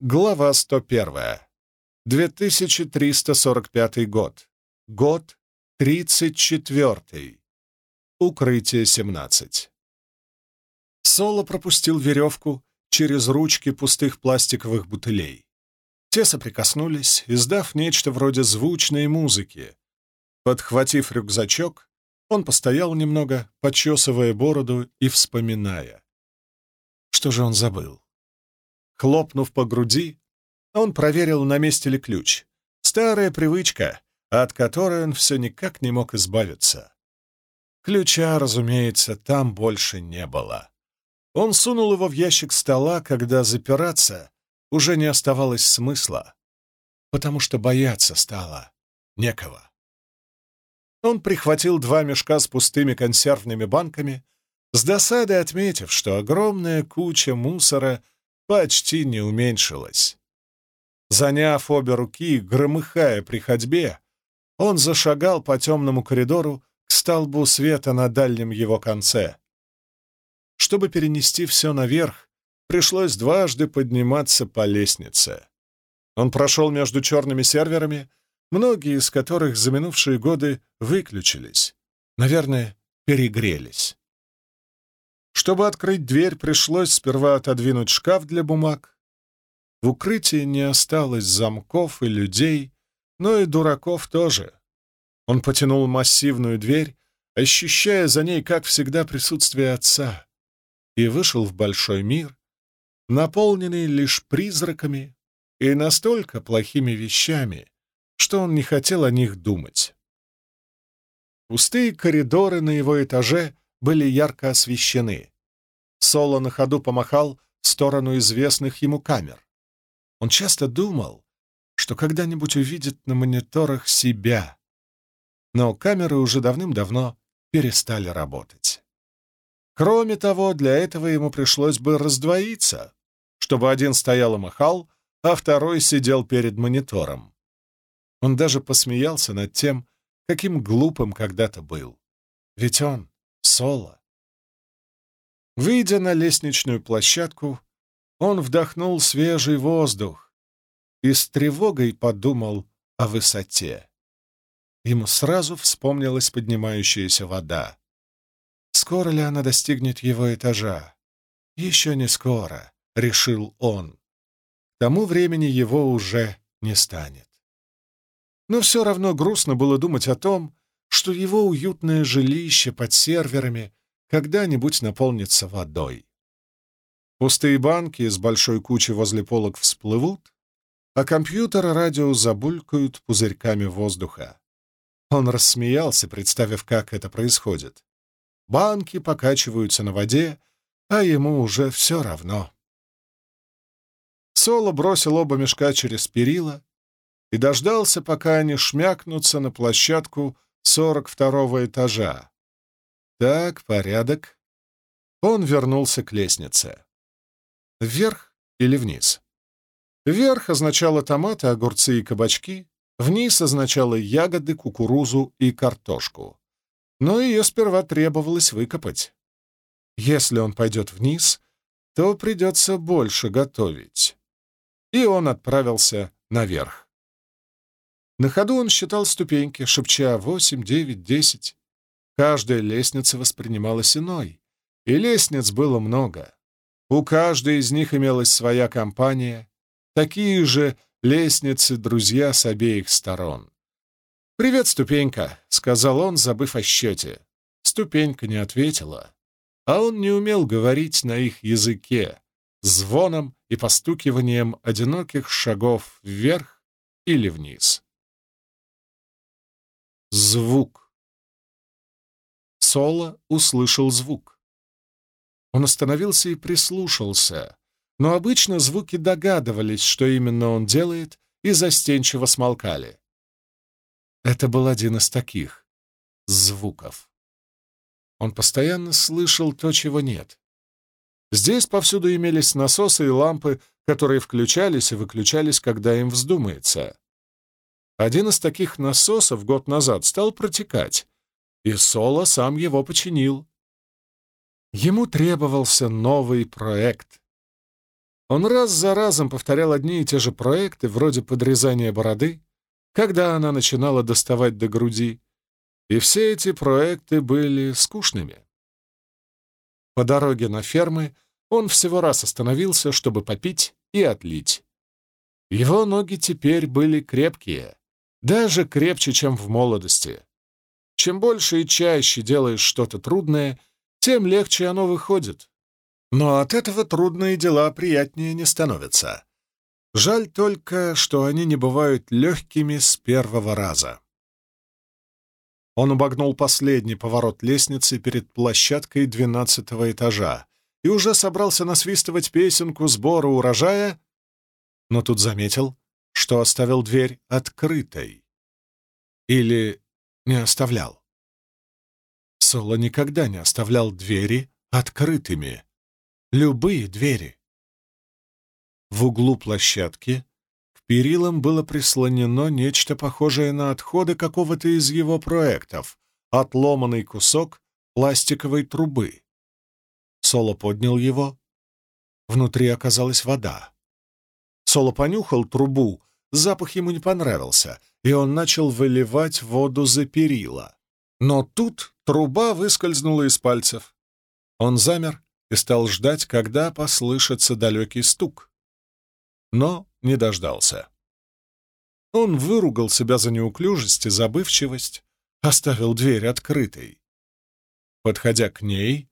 Глава 101. 2345 год. Год 34. Укрытие 17. Соло пропустил веревку через ручки пустых пластиковых бутылей. Те соприкоснулись, издав нечто вроде звучной музыки. Подхватив рюкзачок, он постоял немного, почесывая бороду и вспоминая. Что же он забыл? Хлопнув по груди, он проверил, на месте ли ключ. Старая привычка, от которой он все никак не мог избавиться. Ключа, разумеется, там больше не было. Он сунул его в ящик стола, когда запираться уже не оставалось смысла, потому что бояться стало некого. Он прихватил два мешка с пустыми консервными банками, с досадой отметив, что огромная куча мусора почти не уменьшилась. Заняв обе руки, громыхая при ходьбе, он зашагал по темному коридору к столбу света на дальнем его конце. Чтобы перенести все наверх, пришлось дважды подниматься по лестнице. Он прошел между черными серверами, многие из которых за минувшие годы выключились. Наверное, перегрелись. Чтобы открыть дверь, пришлось сперва отодвинуть шкаф для бумаг. В укрытии не осталось замков и людей, но и дураков тоже. Он потянул массивную дверь, ощущая за ней, как всегда, присутствие отца, и вышел в большой мир, наполненный лишь призраками и настолько плохими вещами, что он не хотел о них думать. Пустые коридоры на его этаже были ярко освещены. Соло на ходу помахал в сторону известных ему камер. Он часто думал, что когда-нибудь увидит на мониторах себя. Но камеры уже давным-давно перестали работать. Кроме того, для этого ему пришлось бы раздвоиться, чтобы один стоял и махал, а второй сидел перед монитором. Он даже посмеялся над тем, каким глупым когда-то был. Ведь он соло. Выйдя на лестничную площадку, он вдохнул свежий воздух и с тревогой подумал о высоте. Ему сразу вспомнилась поднимающаяся вода. Скоро ли она достигнет его этажа? Еще не скоро, — решил он. К тому времени его уже не станет. Но все равно грустно было думать о том, что его уютное жилище под серверами когда-нибудь наполнится водой. Пустые банки с большой кучей возле полок всплывут, а компьютер и радио забулькают пузырьками воздуха. Он рассмеялся, представив, как это происходит. Банки покачиваются на воде, а ему уже все равно. Соло бросил оба мешка через перила и дождался, пока они шмякнутся на площадку 42 этажа. Так, порядок. Он вернулся к лестнице. Вверх или вниз? Вверх означало томаты, огурцы и кабачки, вниз означало ягоды, кукурузу и картошку. Но ее сперва требовалось выкопать. Если он пойдет вниз, то придется больше готовить. И он отправился наверх. На ходу он считал ступеньки, шепча «восемь, девять, десять». Каждая лестница воспринималась иной, и лестниц было много. У каждой из них имелась своя компания, такие же лестницы друзья с обеих сторон. «Привет, ступенька», — сказал он, забыв о счете. Ступенька не ответила, а он не умел говорить на их языке, звоном и постукиванием одиноких шагов вверх или вниз. Звук. Соло услышал звук. Он остановился и прислушался, но обычно звуки догадывались, что именно он делает, и застенчиво смолкали. Это был один из таких звуков. Он постоянно слышал то, чего нет. Здесь повсюду имелись насосы и лампы, которые включались и выключались, когда им вздумается. Один из таких насосов год назад стал протекать, и Соло сам его починил. Ему требовался новый проект. Он раз за разом повторял одни и те же проекты, вроде подрезания бороды, когда она начинала доставать до груди, и все эти проекты были скучными. По дороге на фермы он всего раз остановился, чтобы попить и отлить. Его ноги теперь были крепкие, даже крепче, чем в молодости. Чем больше и чаще делаешь что-то трудное, тем легче оно выходит. Но от этого трудные дела приятнее не становятся. Жаль только, что они не бывают легкими с первого раза. Он обогнул последний поворот лестницы перед площадкой двенадцатого этажа и уже собрался насвистывать песенку сбора урожая, но тут заметил, что оставил дверь открытой. Или не оставлял. Соло никогда не оставлял двери открытыми. Любые двери. В углу площадки к перилам было прислонено нечто похожее на отходы какого-то из его проектов, отломанный кусок пластиковой трубы. Соло поднял его. Внутри оказалась вода. Соло понюхал трубу, запах ему не понравился, и он начал выливать воду за перила. Но тут труба выскользнула из пальцев. Он замер и стал ждать, когда послышится далекий стук. Но не дождался. Он выругал себя за неуклюжесть и забывчивость, оставил дверь открытой. Подходя к ней,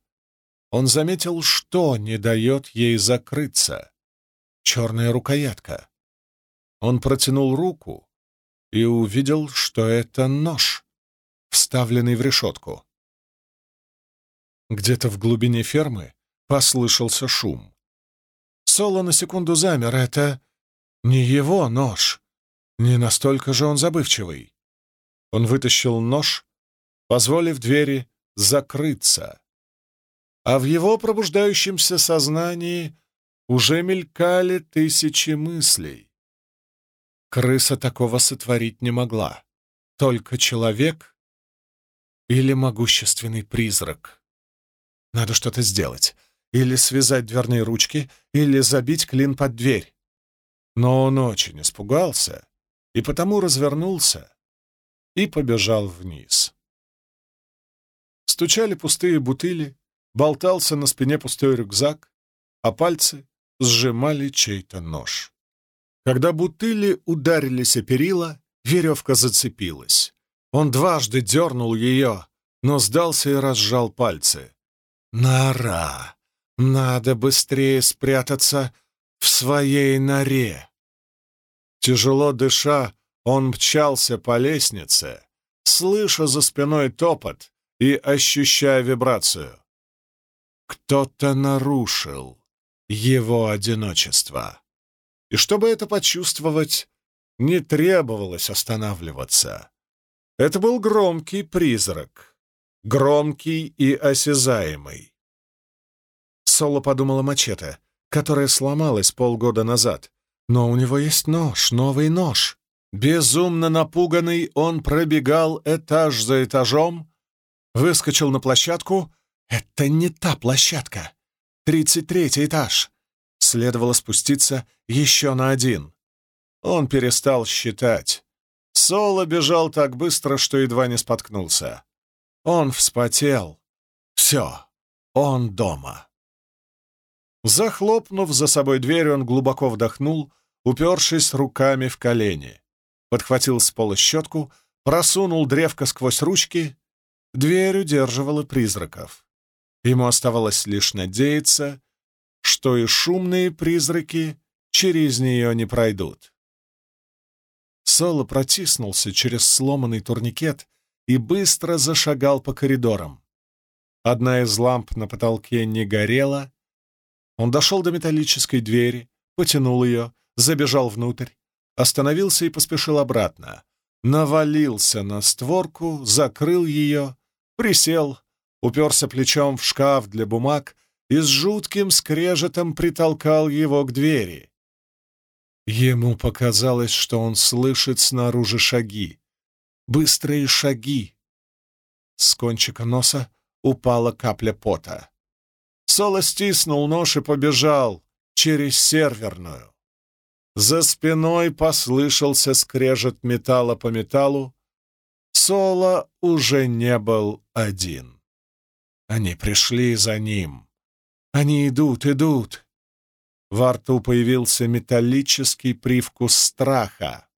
он заметил, что не дает ей закрыться. Черная рукоятка. Он протянул руку и увидел, что это нож, вставленный в решетку. Где-то в глубине фермы послышался шум. Соло на секунду замер. Это не его нож. Не настолько же он забывчивый. Он вытащил нож, позволив двери закрыться а в его пробуждающемся сознании уже мелькали тысячи мыслей. Крыса такого сотворить не могла. Только человек или могущественный призрак. Надо что-то сделать. Или связать дверные ручки, или забить клин под дверь. Но он очень испугался и потому развернулся и побежал вниз. Стучали пустые бутыли, болтался на спине пустой рюкзак, а пальцы сжимали чей-то нож. Когда бутыли ударились о перила, веревка зацепилась. Он дважды дернул ее, но сдался и разжал пальцы. Нора! Надо быстрее спрятаться в своей норе. Тяжело дыша, он мчался по лестнице, слыша за спиной топот и ощущая вибрацию. Кто-то нарушил его одиночество. И чтобы это почувствовать, не требовалось останавливаться. Это был громкий призрак, громкий и осязаемый. Соло подумала мачете, которая сломалась полгода назад. Но у него есть нож, новый нож. Безумно напуганный, он пробегал этаж за этажом, выскочил на площадку это не та площадка. Тридцать третий этаж. Следовало спуститься еще на один. Он перестал считать. Соло бежал так быстро, что едва не споткнулся. Он вспотел. Все, он дома. Захлопнув за собой дверь, он глубоко вдохнул, упершись руками в колени. Подхватил с пола щетку, просунул древко сквозь ручки. Дверь удерживала призраков. Ему оставалось лишь надеяться, что и шумные призраки через нее не пройдут. Соло протиснулся через сломанный турникет и быстро зашагал по коридорам. Одна из ламп на потолке не горела. Он дошел до металлической двери, потянул ее, забежал внутрь, остановился и поспешил обратно. Навалился на створку, закрыл ее, присел, уперся плечом в шкаф для бумаг и с жутким скрежетом притолкал его к двери. Ему показалось, что он слышит снаружи шаги. Быстрые шаги. С кончика носа упала капля пота. Соло стиснул нож и побежал, через серверную. За спиной послышался скрежет металла по металлу. Соло уже не был один. Они пришли за ним. Они идут, идут. Во рту появился металлический привкус страха.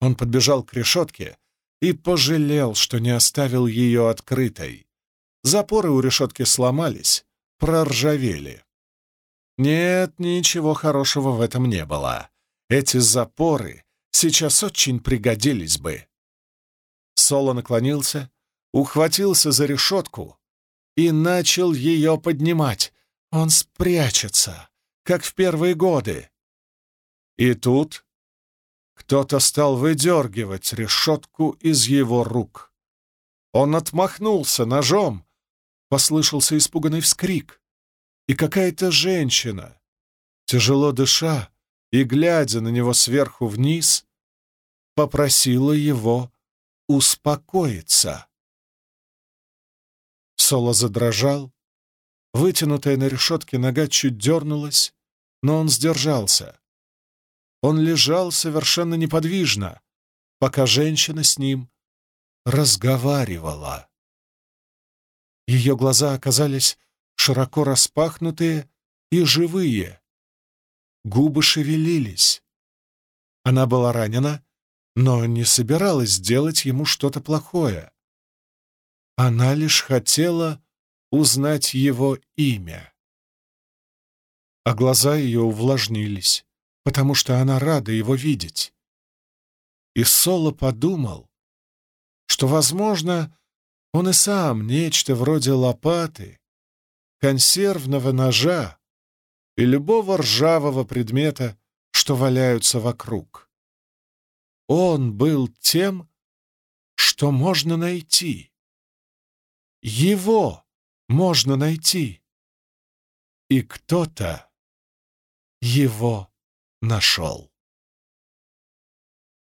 Он подбежал к решетке и пожалел, что не оставил ее открытой. Запоры у решетки сломались, проржавели. Нет, ничего хорошего в этом не было. Эти запоры сейчас очень пригодились бы. Соло наклонился, ухватился за решетку и начал ее поднимать. Он спрячется, как в первые годы. И тут кто-то стал выдергивать решетку из его рук. Он отмахнулся ножом, послышался испуганный вскрик, и какая-то женщина, тяжело дыша, и, глядя на него сверху вниз, попросила его успокоиться. Соло задрожал, вытянутая на решетке нога чуть дернулась, но он сдержался. Он лежал совершенно неподвижно, пока женщина с ним разговаривала. Ее глаза оказались широко распахнутые и живые, Губы шевелились. Она была ранена, но не собиралась делать ему что-то плохое. Она лишь хотела узнать его имя. А глаза ее увлажнились, потому что она рада его видеть. И Соло подумал, что, возможно, он и сам нечто вроде лопаты, консервного ножа, и любого ржавого предмета, что валяются вокруг. Он был тем, что можно найти. Его можно найти. И кто-то его нашел.